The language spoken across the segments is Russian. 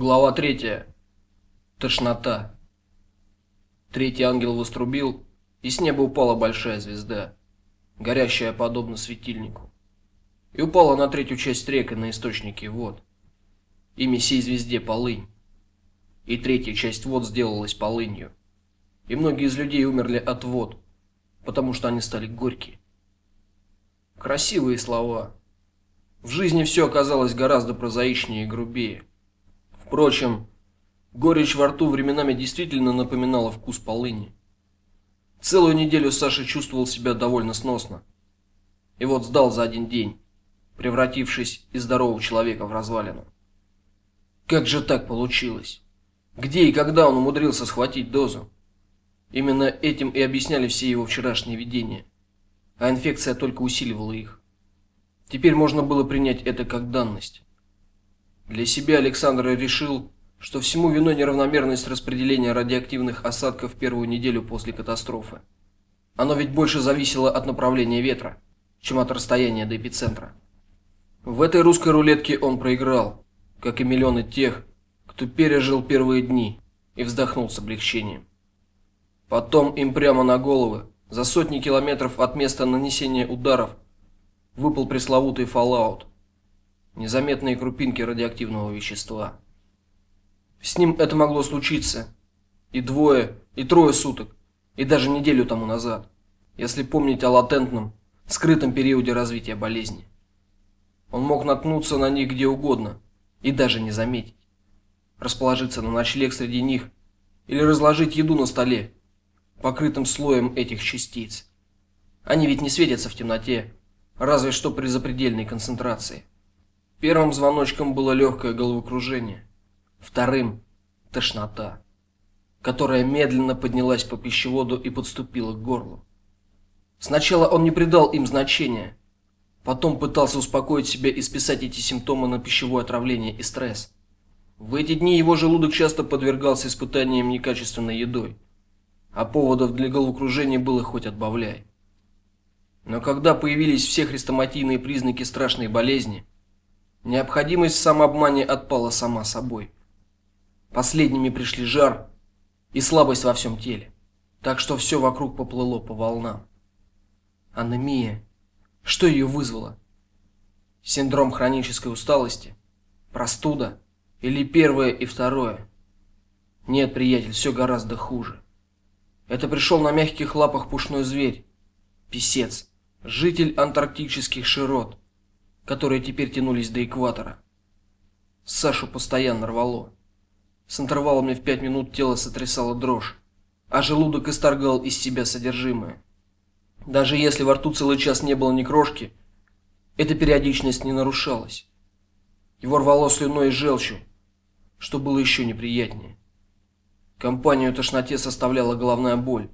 Глава третья. Тошнота. Третий ангел вострубил, и с неба упала большая звезда, горящая подобно светильнику, и упала на третью часть рек и на источники вод. Имя сей звезде Полынь. И третья часть вод сделалась полынью. И многие из людей умерли от вод, потому что они стали горькие. Красивые слова. В жизни все оказалось гораздо прозаичнее и грубее. Впрочем, горечь во рту временами действительно напоминала вкус полыни. Целую неделю Саша чувствовал себя довольно сносно. И вот сдал за один день, превратившись из здорового человека в развалину. Как же так получилось? Где и когда он умудрился схватить дозу? Именно этим и объясняли все его вчерашние видения. А инфекция только усиливала их. Теперь можно было принять это как данность. Для себя Александр решил, что всему виной неравномерность распределения радиоактивных осадков первую неделю после катастрофы. Оно ведь больше зависело от направления ветра, чем от расстояния до эпицентра. В этой русской рулетке он проиграл, как и миллионы тех, кто пережил первые дни и вздохнул с облегчением. Потом им прямо на головы, за сотни километров от места нанесения ударов, выпал пресловутый Fallout незаметные крупинки радиоактивного вещества. С ним это могло случиться и двое, и трое суток, и даже неделю тому назад, если помнить о латентном, скрытом периоде развития болезни. Он мог наткнуться на них где угодно и даже не заметить. Расположиться на ночлег среди них или разложить еду на столе, покрытым слоем этих частиц. Они ведь не светятся в темноте, разве что при запредельной концентрации. Первым звоночком было легкое головокружение, вторым тошнота, которая медленно поднялась по пищеводу и подступила к горлу. Сначала он не придал им значения, потом пытался успокоить себя и списать эти симптомы на пищевое отравление и стресс. В эти дни его желудок часто подвергался испытаниям некачественной едой, а поводов для головокружения было хоть отбавляй. Но когда появились все хрестоматийные признаки страшной болезни, Необходимость в самообмане отпала сама собой. Последними пришли жар и слабость во всем теле, так что все вокруг поплыло по волнам. Анемия. Что ее вызвало? Синдром хронической усталости, простуда или первое и второе? Нет, приятель, все гораздо хуже. Это пришел на мягких лапах пушной зверь, писец, житель антарктических широт которые теперь тянулись до экватора. Сашу постоянно рвало. С интервалами в пять минут тело сотрясало дрожь, а желудок исторгал из себя содержимое. Даже если во рту целый час не было ни крошки, эта периодичность не нарушалась. Его рвало слюной и желчью, что было еще неприятнее. Компанию тошноте составляла головная боль,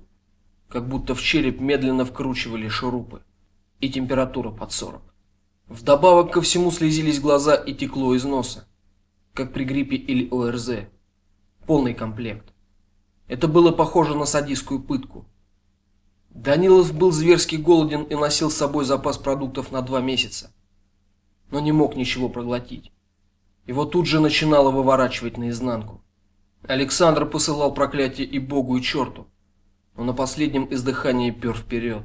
как будто в череп медленно вкручивали шурупы, и температура под сорок. Вдобавок ко всему слезились глаза и текло из носа, как при гриппе или ОРЗ. Полный комплект. Это было похоже на садистскую пытку. Данилов был зверски голоден и носил с собой запас продуктов на два месяца, но не мог ничего проглотить. Его тут же начинало выворачивать наизнанку. Александр посылал проклятие и Богу, и черту, но на последнем издыхании пер вперед.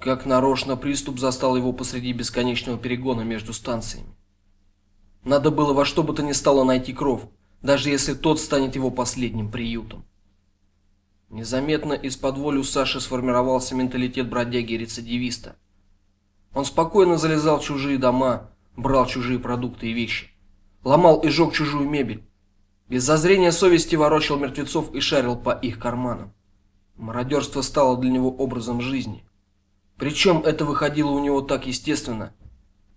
Как нарочно приступ застал его посреди бесконечного перегона между станциями. Надо было во что бы то ни стало найти кров, даже если тот станет его последним приютом. Незаметно из-под воли у Саши сформировался менталитет бродяги-рецидивиста. Он спокойно залезал в чужие дома, брал чужие продукты и вещи, ломал и жег чужую мебель. Без зазрения совести ворочал мертвецов и шарил по их карманам. Мародерство стало для него образом жизни. Причем это выходило у него так естественно,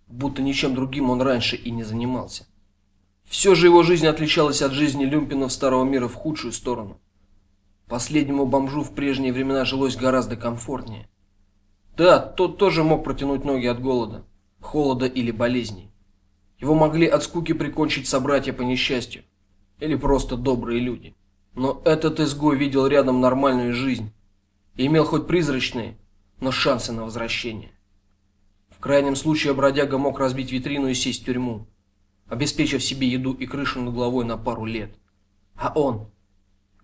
будто ничем другим он раньше и не занимался. Все же его жизнь отличалась от жизни люмпинов старого мира в худшую сторону. Последнему бомжу в прежние времена жилось гораздо комфортнее. Да, тот тоже мог протянуть ноги от голода, холода или болезней. Его могли от скуки прикончить собратья по несчастью или просто добрые люди. Но этот изгой видел рядом нормальную жизнь и имел хоть призрачные, но шансы на возвращение. В крайнем случае бродяга мог разбить витрину и сесть в тюрьму. обеспечив себе еду и крышу над головой на пару лет. А он?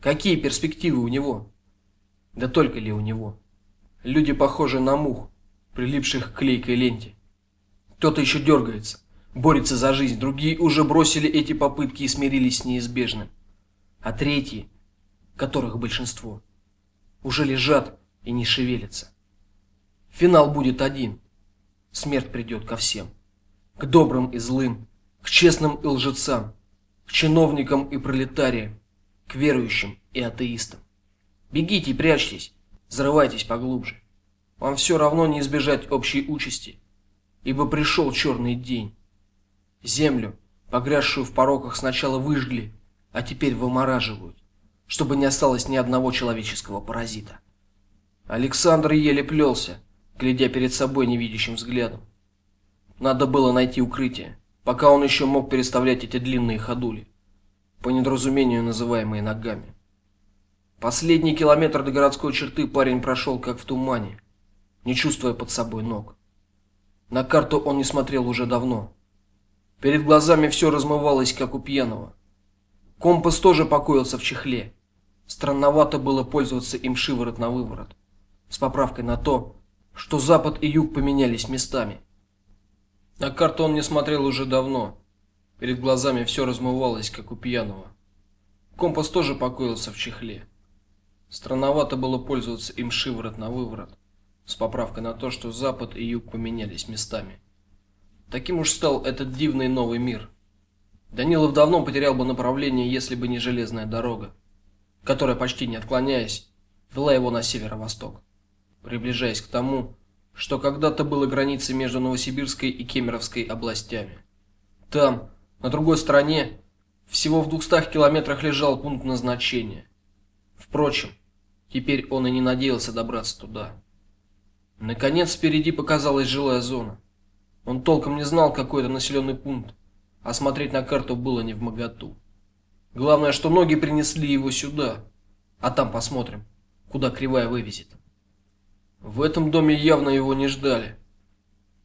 Какие перспективы у него? Да только ли у него? Люди похожи на мух, прилипших к клейкой ленте. Кто-то еще дергается, борется за жизнь, другие уже бросили эти попытки и смирились с неизбежным. А третьи, которых большинство, уже лежат и не шевелятся. Финал будет один. Смерть придет ко всем. К добрым и злым, к честным и лжецам, к чиновникам и пролетариям, к верующим и атеистам. Бегите и прячьтесь, взрывайтесь поглубже. Вам все равно не избежать общей участи, ибо пришел черный день. Землю, погрязшую в пороках, сначала выжгли, а теперь вымораживают, чтобы не осталось ни одного человеческого паразита. Александр еле плелся, глядя перед собой невидящим взглядом. Надо было найти укрытие, пока он еще мог переставлять эти длинные ходули, по недоразумению называемые ногами. Последний километр до городской черты парень прошел как в тумане, не чувствуя под собой ног. На карту он не смотрел уже давно. Перед глазами все размывалось, как у пьяного. Компас тоже покоился в чехле. Странновато было пользоваться им шиворот на выворот, с поправкой на то, что запад и юг поменялись местами. На карту он не смотрел уже давно. Перед глазами все размывалось, как у пьяного. Компас тоже покоился в чехле. Странновато было пользоваться им шиворот на выворот, с поправкой на то, что запад и юг поменялись местами. Таким уж стал этот дивный новый мир. Данилов давно потерял бы направление, если бы не железная дорога, которая почти не отклоняясь вела его на северо-восток приближаясь к тому, что когда-то было границей между Новосибирской и Кемеровской областями. Там, на другой стороне, всего в двухстах километрах лежал пункт назначения. Впрочем, теперь он и не надеялся добраться туда. Наконец впереди показалась жилая зона. Он толком не знал, какой это населенный пункт, а смотреть на карту было не в моготу. Главное, что ноги принесли его сюда, а там посмотрим, куда кривая вывезет. В этом доме явно его не ждали.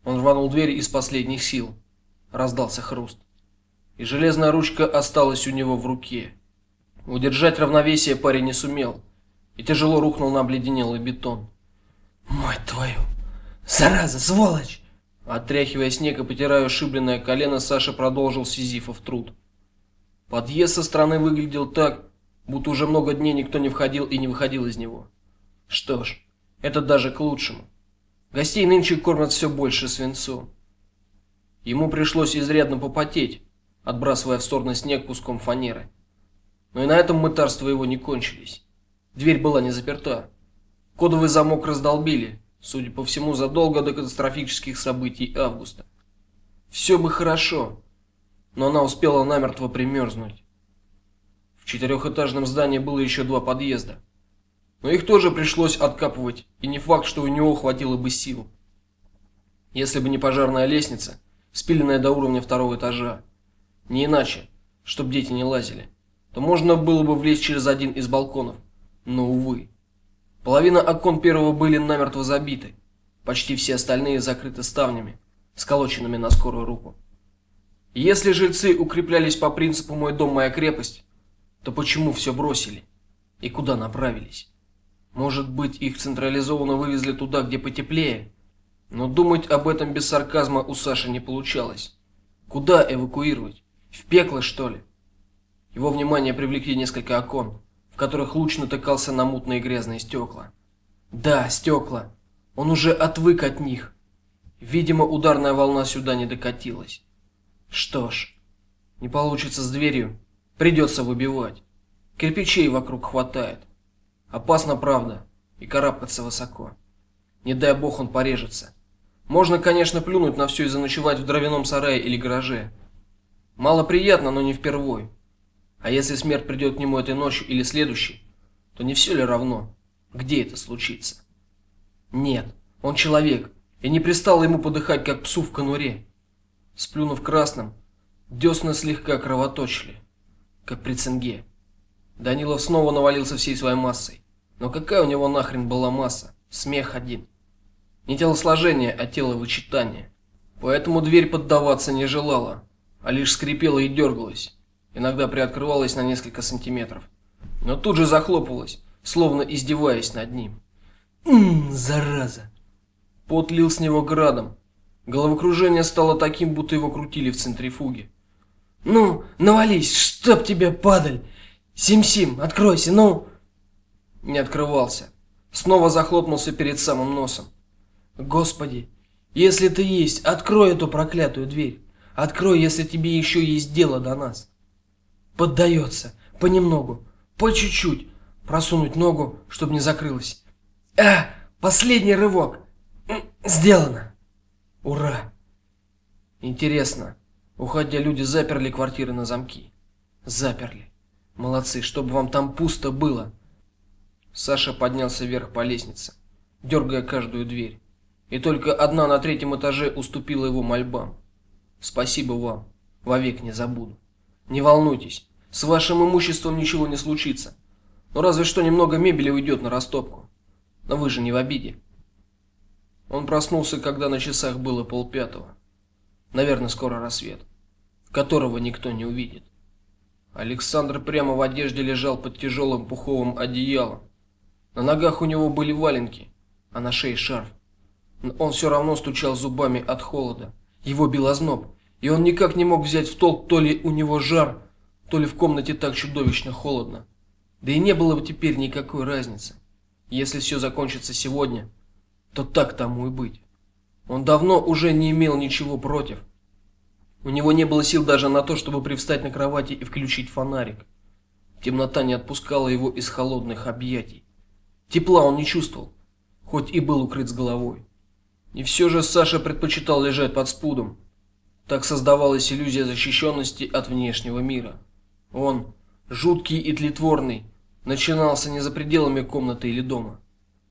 Он рванул дверь из последних сил. Раздался хруст, и железная ручка осталась у него в руке. Удержать равновесие парень не сумел и тяжело рухнул на обледенелый бетон. Мать твою, зараза, сволочь! Отряхивая снег и потирая ушибленное колено, Саша продолжил сизифов труд. Подъезд со стороны выглядел так, будто уже много дней никто не входил и не выходил из него. Что ж, это даже к лучшему. Гостей нынче кормят все больше свинцом. Ему пришлось изрядно попотеть, отбрасывая в сторону снег куском фанеры. Но и на этом мытарства его не кончились. Дверь была не заперта. Кодовый замок раздолбили, судя по всему, задолго до катастрофических событий августа. Все бы хорошо, но она успела намертво примерзнуть. В четырехэтажном здании было еще два подъезда но их тоже пришлось откапывать, и не факт, что у него хватило бы сил. Если бы не пожарная лестница, спиленная до уровня второго этажа, не иначе, чтоб дети не лазили, то можно было бы влезть через один из балконов. Но увы. Половина окон первого были намертво забиты, почти все остальные закрыты ставнями, сколоченными на скорую руку. если жильцы укреплялись по принципу мой дом моя крепость, то почему все бросили и куда направились? Может быть, их централизованно вывезли туда, где потеплее? Но думать об этом без сарказма у Саши не получалось. Куда эвакуировать? В пекло, что ли? Его внимание привлекли несколько окон, в которых луч натыкался на мутные грязные стекла. Да, стекла. Он уже отвык от них. Видимо, ударная волна сюда не докатилась. Что ж, не получится с дверью, придется выбивать. Кирпичей вокруг хватает. Опасно, правда, и карабкаться высоко. Не дай бог он порежется. Можно, конечно, плюнуть на все и заночевать в дровяном сарае или гараже. Мало приятно, но не впервой. А если смерть придет к нему этой ночью или следующей, то не все ли равно, где это случится? Нет, он человек, и не пристало ему подыхать, как псу в конуре. Сплюнув красным, десны слегка кровоточили, как при цинге. Данилов снова навалился всей своей массой. Но какая у него нахрен была масса? Смех один. Не телосложение, а тело вычитания. Поэтому дверь поддаваться не желала. а лишь скрипела и дергалась, иногда приоткрывалась на несколько сантиметров, но тут же захлопывалась, словно издеваясь над ним. Мм, зараза. Пот лил с него градом. Головокружение стало таким, будто его крутили в центрифуге. Ну, навались, чтоб тебя падаль. Сим-сим, откройся, ну. Не открывался. Снова захлопнулся перед самым носом. Господи, если ты есть, открой эту проклятую дверь. Открой, если тебе еще есть дело до нас. Поддается, понемногу, по чуть-чуть. Просунуть ногу, чтобы не закрылась. А, последний рывок. Сделано. Ура. Интересно, уходя люди заперли квартиры на замки. Заперли. Молодцы, чтобы вам там пусто было. Саша поднялся вверх по лестнице, дергая каждую дверь. И только одна на третьем этаже уступила его мольбам. Спасибо вам, вовек не забуду. Не волнуйтесь, с вашим имуществом ничего не случится. Ну разве что немного мебели уйдет на растопку. Но вы же не в обиде. Он проснулся, когда на часах было полпятого. Наверное, скоро рассвет, которого никто не увидит. Александр прямо в одежде лежал под тяжелым пуховым одеялом. На ногах у него были валенки, а на шее шарф. Но он все равно стучал зубами от холода. Его бил озноб, и он никак не мог взять в толк, то ли у него жар, то ли в комнате так чудовищно холодно. Да и не было бы теперь никакой разницы. Если все закончится сегодня, то так тому и быть. Он давно уже не имел ничего против. У него не было сил даже на то, чтобы привстать на кровати и включить фонарик. Темнота не отпускала его из холодных объятий. Тепла он не чувствовал, хоть и был укрыт с головой. И все же Саша предпочитал лежать под спудом. Так создавалась иллюзия защищенности от внешнего мира. Он, жуткий и тлетворный, начинался не за пределами комнаты или дома.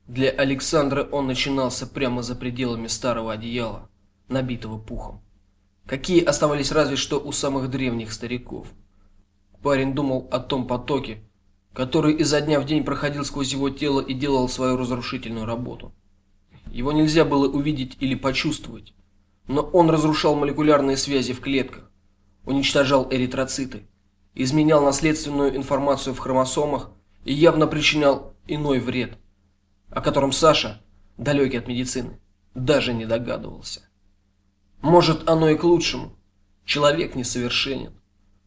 Для Александра он начинался прямо за пределами старого одеяла, набитого пухом. Какие оставались разве что у самых древних стариков. Парень думал о том потоке, который изо дня в день проходил сквозь его тело и делал свою разрушительную работу. Его нельзя было увидеть или почувствовать, но он разрушал молекулярные связи в клетках, уничтожал эритроциты, изменял наследственную информацию в хромосомах и явно причинял иной вред, о котором Саша, далекий от медицины, даже не догадывался. Может, оно и к лучшему. Человек несовершенен.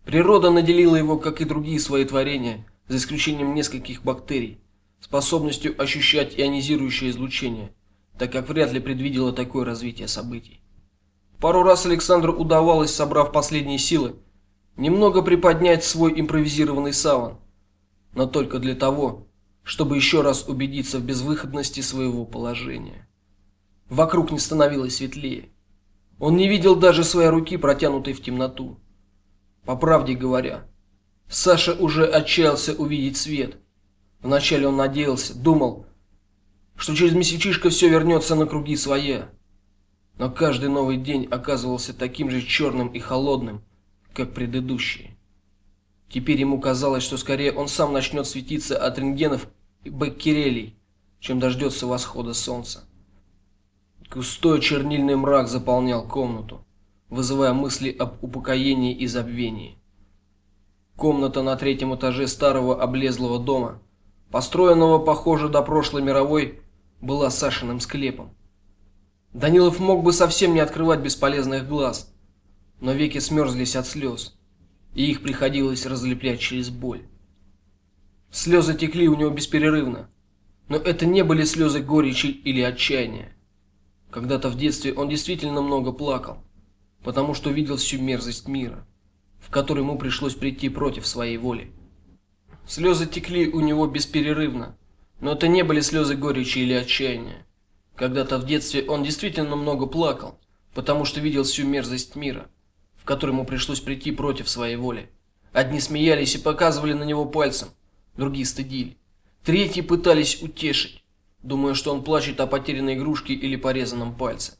Природа наделила его, как и другие свои творения, за исключением нескольких бактерий, способностью ощущать ионизирующее излучение, так как вряд ли предвидела такое развитие событий. Пару раз Александру удавалось, собрав последние силы, немного приподнять свой импровизированный саван, но только для того, чтобы еще раз убедиться в безвыходности своего положения. Вокруг не становилось светлее. Он не видел даже своей руки, протянутой в темноту. По правде говоря, Саша уже отчаялся увидеть свет. Вначале он надеялся, думал, что через месячишко все вернется на круги своя. Но каждый новый день оказывался таким же черным и холодным, как предыдущие. Теперь ему казалось, что скорее он сам начнет светиться от рентгенов и бактерий, чем дождется восхода солнца. Густой чернильный мрак заполнял комнату, вызывая мысли об упокоении и забвении. Комната на третьем этаже старого облезлого дома, построенного, похоже, до прошлой мировой, была Сашиным склепом. Данилов мог бы совсем не открывать бесполезных глаз, но веки смерзлись от слез, и их приходилось разлеплять через боль. Слезы текли у него бесперерывно, но это не были слезы горечи или отчаяния. Когда-то в детстве он действительно много плакал, потому что видел всю мерзость мира в который ему пришлось прийти против своей воли. Слезы текли у него бесперерывно, но это не были слезы горечи или отчаяния. Когда-то в детстве он действительно много плакал, потому что видел всю мерзость мира, в который ему пришлось прийти против своей воли. Одни смеялись и показывали на него пальцем, другие стыдили, третьи пытались утешить, думая, что он плачет о потерянной игрушке или порезанном пальце.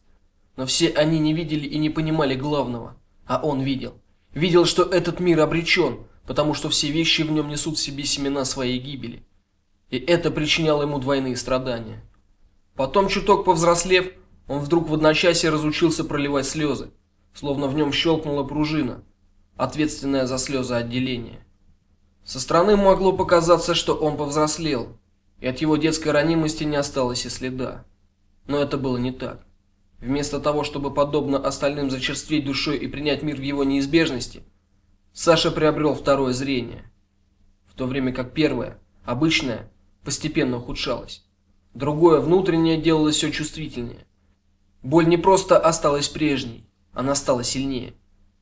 Но все они не видели и не понимали главного, а он видел. Видел, что этот мир обречен, потому что все вещи в нем несут в себе семена своей гибели. И это причиняло ему двойные страдания. Потом, чуток повзрослев, он вдруг в одночасье разучился проливать слезы, словно в нем щелкнула пружина, ответственное за слезы отделение. Со стороны могло показаться, что он повзрослел, и от его детской ранимости не осталось и следа. Но это было не так. Вместо того, чтобы подобно остальным зачерстветь душой и принять мир в его неизбежности, Саша приобрел второе зрение, в то время как первое, обычное, постепенно ухудшалось. Другое, внутреннее, делалось все чувствительнее. Боль не просто осталась прежней, она стала сильнее,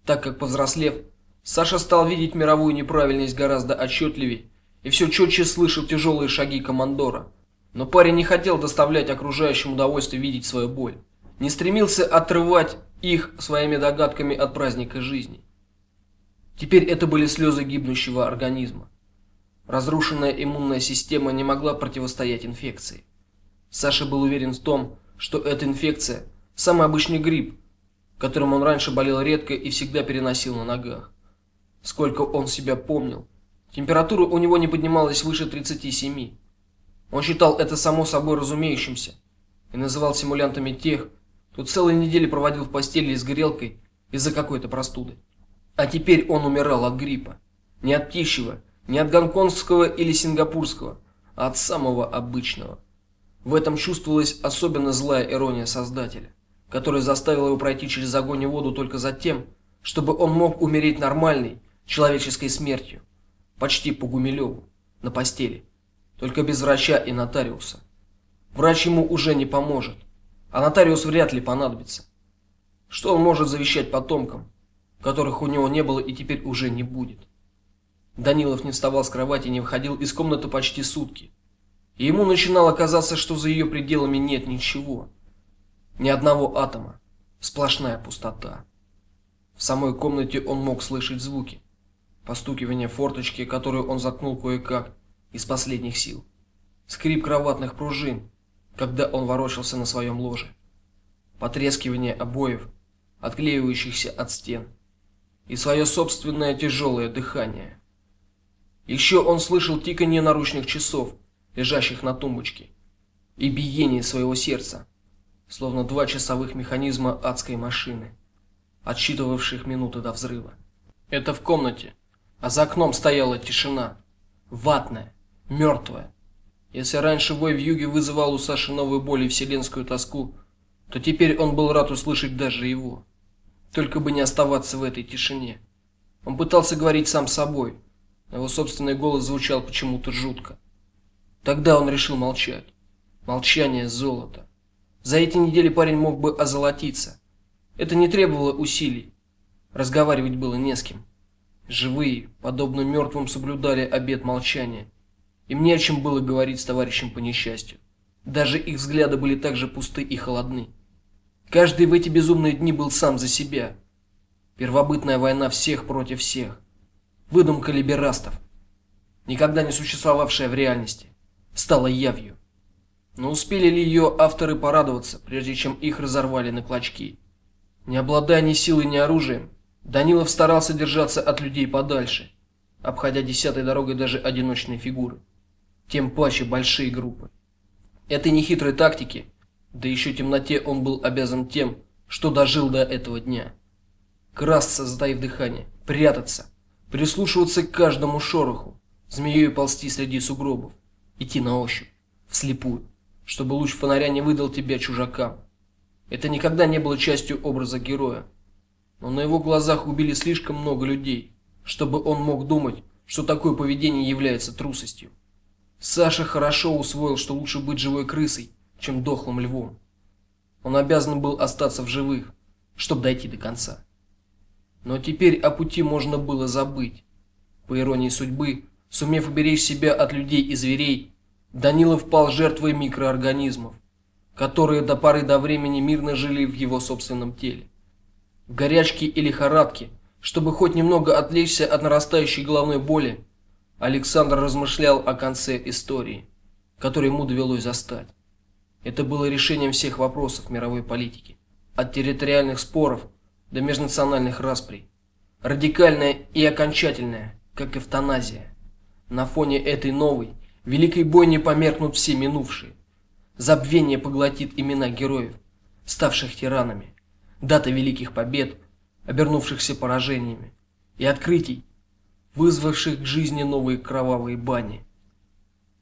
так как повзрослев, Саша стал видеть мировую неправильность гораздо отчетливее и все четче слышал тяжелые шаги командора. Но парень не хотел доставлять окружающим удовольствие видеть свою боль, не стремился отрывать их своими догадками от праздника жизни. Теперь это были слезы гибнущего организма. Разрушенная иммунная система не могла противостоять инфекции. Саша был уверен в том, что эта инфекция самый обычный грипп, которым он раньше болел редко и всегда переносил на ногах. Сколько он себя помнил, температура у него не поднималась выше 37. Он считал это само собой разумеющимся и называл симулянтами тех, кто целые недели проводил в постели с горелкой из-за какой-то простуды. А теперь он умирал от гриппа, не от птичьего, не от гонконгского или сингапурского, а от самого обычного. В этом чувствовалась особенно злая ирония создателя, который заставил его пройти через огонь и воду только за тем, чтобы он мог умереть нормальной человеческой смертью, почти по Гумилеву, на постели, только без врача и нотариуса. Врач ему уже не поможет, а нотариус вряд ли понадобится. Что он может завещать потомкам, которых у него не было и теперь уже не будет? Данилов не вставал с кровати и не выходил из комнаты почти сутки. И ему начинало казаться, что за ее пределами нет ничего. Ни одного атома. Сплошная пустота. В самой комнате он мог слышать звуки. Постукивание форточки, которую он заткнул кое-как из последних сил. Скрип кроватных пружин, когда он ворочался на своем ложе. Потрескивание обоев, отклеивающихся от стен. И свое собственное тяжелое дыхание. Еще он слышал тиканье наручных часов, лежащих на тумбочке, и биение своего сердца, словно два часовых механизма адской машины, отсчитывавших минуты до взрыва. Это в комнате, а за окном стояла тишина, ватная, мертвая. Если раньше вой в юге вызывал у Саши новую боль и вселенскую тоску, то теперь он был рад услышать даже его. Только бы не оставаться в этой тишине. Он пытался говорить сам с собой, его собственный голос звучал почему-то жутко. Тогда он решил молчать. Молчание золото. За эти недели парень мог бы озолотиться. Это не требовало усилий. Разговаривать было не с кем. Живые, подобно мертвым, соблюдали обет молчания. Им не о чем было говорить с товарищем по несчастью. Даже их взгляды были так же пусты и холодны. Каждый в эти безумные дни был сам за себя. Первобытная война всех против всех выдумка либерастов, никогда не существовавшая в реальности, стала явью. Но успели ли ее авторы порадоваться, прежде чем их разорвали на клочки? Не обладая ни силой, ни оружием, Данилов старался держаться от людей подальше, обходя десятой дорогой даже одиночные фигуры, тем паче большие группы. Этой нехитрой тактики, да еще темноте он был обязан тем, что дожил до этого дня. Красться, затаив дыхание, прятаться, прислушиваться к каждому шороху, змеей ползти среди сугробов, идти на ощупь, вслепую, чтобы луч фонаря не выдал тебя чужакам. Это никогда не было частью образа героя. Но на его глазах убили слишком много людей, чтобы он мог думать, что такое поведение является трусостью. Саша хорошо усвоил, что лучше быть живой крысой, чем дохлым львом. Он обязан был остаться в живых, чтобы дойти до конца. Но теперь о пути можно было забыть. По иронии судьбы, сумев уберечь себя от людей и зверей, Данилов пал жертвой микроорганизмов, которые до поры до времени мирно жили в его собственном теле. В горячке и лихорадке, чтобы хоть немного отвлечься от нарастающей головной боли, Александр размышлял о конце истории, которую ему довелось застать. Это было решением всех вопросов мировой политики, от территориальных споров до межнациональных расприй. Радикальная и окончательная, как эвтаназия. На фоне этой новой, великой бойни померкнут все минувшие. Забвение поглотит имена героев, ставших тиранами, даты великих побед, обернувшихся поражениями, и открытий, вызвавших к жизни новые кровавые бани.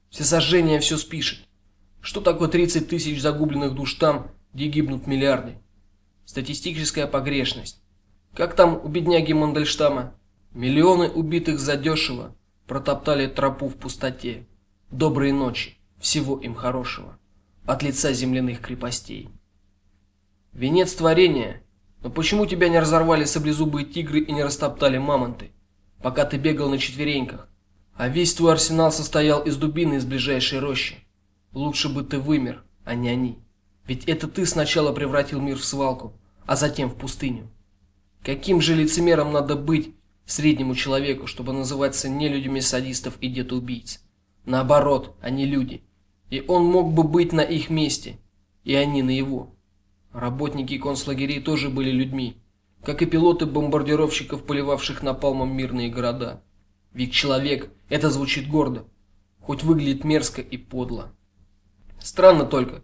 Все сожжения все спишет. Что такое 30 тысяч загубленных душ там, где гибнут миллиарды? Статистическая погрешность. Как там у бедняги Мандельштама? Миллионы убитых задешево протоптали тропу в пустоте. Доброй ночи, всего им хорошего. От лица земляных крепостей. Венец творения. Но почему тебя не разорвали саблезубые тигры и не растоптали мамонты, пока ты бегал на четвереньках? А весь твой арсенал состоял из дубины из ближайшей рощи. Лучше бы ты вымер, а не они. Ведь это ты сначала превратил мир в свалку, а затем в пустыню. Каким же лицемером надо быть среднему человеку, чтобы называться не людьми садистов и детоубийц? Наоборот, они люди. И он мог бы быть на их месте, и они на его. Работники концлагерей тоже были людьми, как и пилоты бомбардировщиков, поливавших напалмом мирные города. Ведь человек это звучит гордо, хоть выглядит мерзко и подло. Странно только,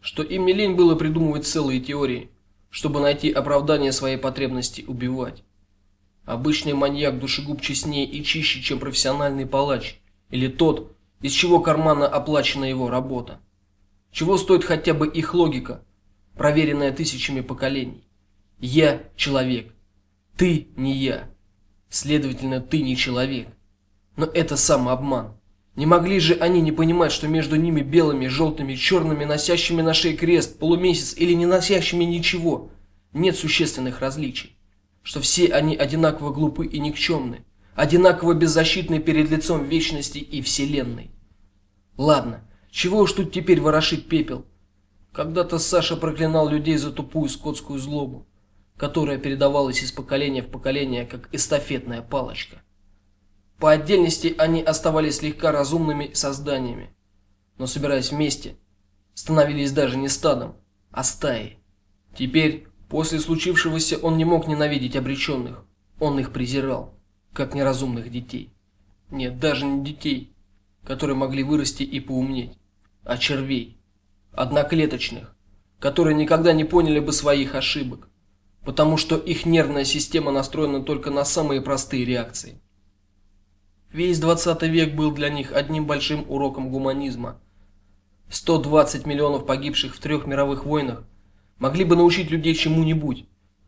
что им не лень было придумывать целые теории, чтобы найти оправдание своей потребности убивать. Обычный маньяк душегуб честнее и чище, чем профессиональный палач или тот, из чего кармана оплачена его работа. Чего стоит хотя бы их логика, проверенная тысячами поколений. Я человек. Ты не я. Следовательно, ты не человек. Но это самообман. Не могли же они не понимать, что между ними белыми, желтыми, черными, носящими на шее крест, полумесяц или не носящими ничего, нет существенных различий, что все они одинаково глупы и никчемны, одинаково беззащитны перед лицом вечности и вселенной. Ладно, чего уж тут теперь ворошить пепел? Когда-то Саша проклинал людей за тупую скотскую злобу, которая передавалась из поколения в поколение как эстафетная палочка. По отдельности они оставались слегка разумными созданиями, но собираясь вместе, становились даже не стадом, а стаей. Теперь, после случившегося, он не мог ненавидеть обреченных, он их презирал, как неразумных детей. Нет, даже не детей, которые могли вырасти и поумнеть, а червей, одноклеточных, которые никогда не поняли бы своих ошибок, потому что их нервная система настроена только на самые простые реакции. Весь 20 век был для них одним большим уроком гуманизма. 120 миллионов погибших в трех мировых войнах могли бы научить людей чему-нибудь.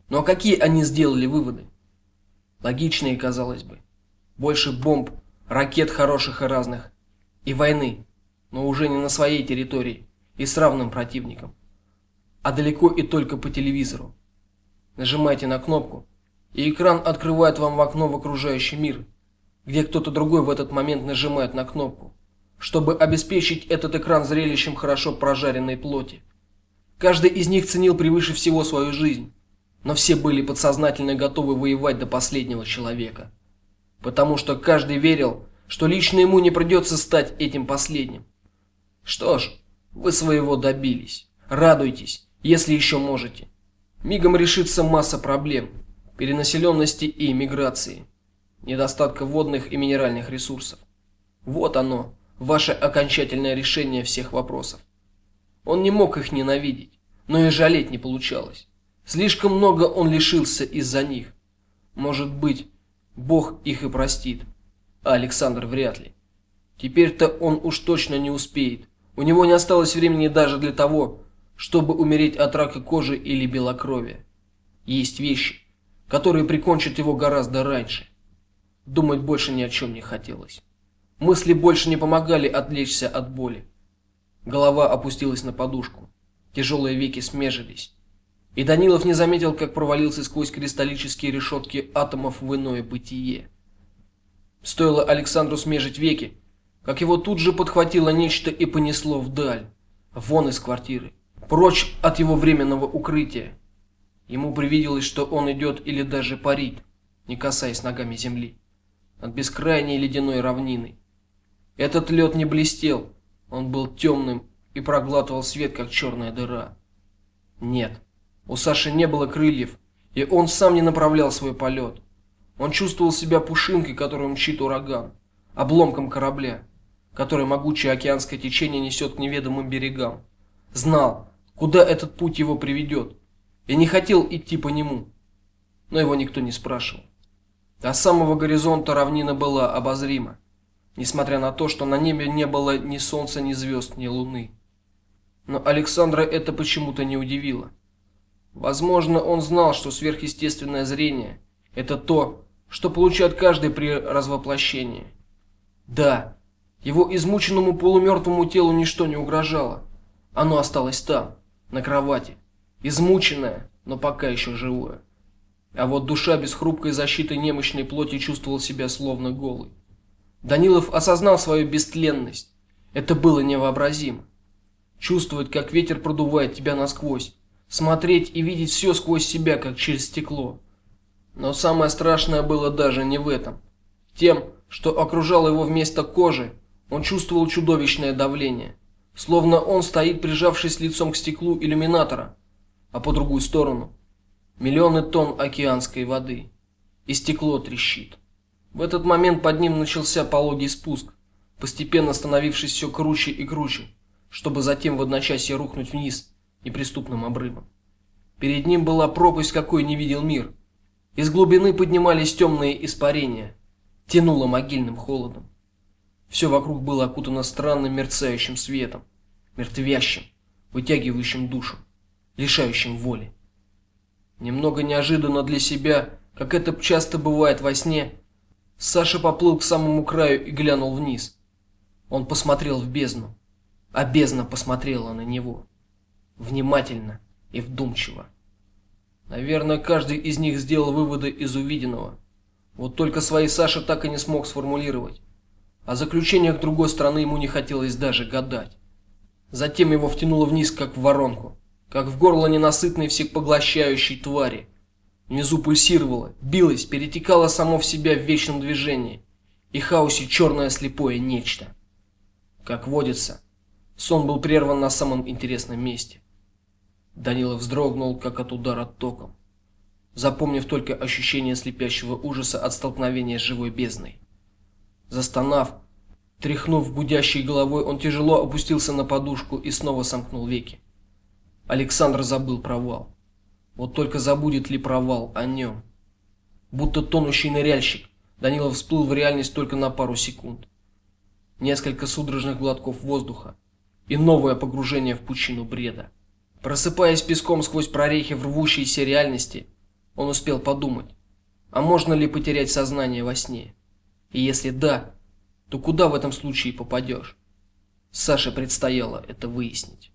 Но какие они сделали выводы? Логичные, казалось бы. Больше бомб, ракет хороших и разных и войны, но уже не на своей территории и с равным противником, а далеко и только по телевизору. Нажимайте на кнопку, и экран открывает вам в окно в окружающий мир где кто-то другой в этот момент нажимает на кнопку, чтобы обеспечить этот экран зрелищем хорошо прожаренной плоти. Каждый из них ценил превыше всего свою жизнь, но все были подсознательно готовы воевать до последнего человека, потому что каждый верил, что лично ему не придется стать этим последним. Что ж, вы своего добились. Радуйтесь, если еще можете. Мигом решится масса проблем: перенаселенности и миграции недостатка водных и минеральных ресурсов. Вот оно, ваше окончательное решение всех вопросов. Он не мог их ненавидеть, но и жалеть не получалось. Слишком много он лишился из-за них. Может быть, Бог их и простит, а Александр вряд ли. Теперь-то он уж точно не успеет. У него не осталось времени даже для того, чтобы умереть от рака кожи или белокровия. Есть вещи, которые прикончат его гораздо раньше. Думать больше ни о чем не хотелось. Мысли больше не помогали отвлечься от боли. Голова опустилась на подушку. Тяжелые веки смежились. И Данилов не заметил, как провалился сквозь кристаллические решетки атомов в иное бытие. Стоило Александру смежить веки, как его тут же подхватило нечто и понесло вдаль, вон из квартиры, прочь от его временного укрытия. Ему привиделось, что он идет или даже парит, не касаясь ногами земли над бескрайней ледяной равниной. Этот лед не блестел, он был темным и проглатывал свет, как черная дыра. Нет, у Саши не было крыльев, и он сам не направлял свой полет. Он чувствовал себя пушинкой, которую мчит ураган, обломком корабля, который могучее океанское течение несет к неведомым берегам. Знал, куда этот путь его приведет, и не хотел идти по нему, но его никто не спрашивал. До самого горизонта равнина была обозрима, несмотря на то, что на небе не было ни солнца, ни звезд, ни луны. Но Александра это почему-то не удивило. Возможно, он знал, что сверхъестественное зрение это то, что получает каждый при развоплощении. Да, его измученному полумертвому телу ничто не угрожало. Оно осталось там, на кровати, измученное, но пока еще живое. А вот душа без хрупкой защиты немощной плоти чувствовала себя словно голой. Данилов осознал свою бестленность. Это было невообразимо. Чувствовать, как ветер продувает тебя насквозь, смотреть и видеть все сквозь себя, как через стекло. Но самое страшное было даже не в этом. Тем, что окружало его вместо кожи, он чувствовал чудовищное давление, словно он стоит, прижавшись лицом к стеклу иллюминатора, а по другую сторону миллионы тонн океанской воды, и стекло трещит. В этот момент под ним начался пологий спуск, постепенно становившись все круче и круче, чтобы затем в одночасье рухнуть вниз неприступным обрывом. Перед ним была пропасть, какой не видел мир. Из глубины поднимались темные испарения, тянуло могильным холодом. Все вокруг было окутано странным мерцающим светом, мертвящим, вытягивающим душу, лишающим воли. Немного неожиданно для себя, как это часто бывает во сне, Саша поплыл к самому краю и глянул вниз. Он посмотрел в бездну, а бездна посмотрела на него внимательно и вдумчиво. Наверное, каждый из них сделал выводы из увиденного. Вот только свои Саша так и не смог сформулировать. О заключениях другой страны ему не хотелось даже гадать. Затем его втянуло вниз, как в воронку, как в горло ненасытной всепоглощающей твари. Внизу пульсировало, билось, перетекало само в себя в вечном движении, и хаосе черное слепое нечто. Как водится, сон был прерван на самом интересном месте. Данилов вздрогнул, как от удара током, запомнив только ощущение слепящего ужаса от столкновения с живой бездной. Застонав, тряхнув гудящей головой, он тяжело опустился на подушку и снова сомкнул веки. Александр забыл провал. Вот только забудет ли провал о нем? Будто тонущий ныряльщик, Данилов всплыл в реальность только на пару секунд. Несколько судорожных глотков воздуха и новое погружение в пучину бреда. Просыпаясь песком сквозь прорехи в рвущейся реальности, он успел подумать: а можно ли потерять сознание во сне? И если да, то куда в этом случае попадешь? Саше предстояло это выяснить.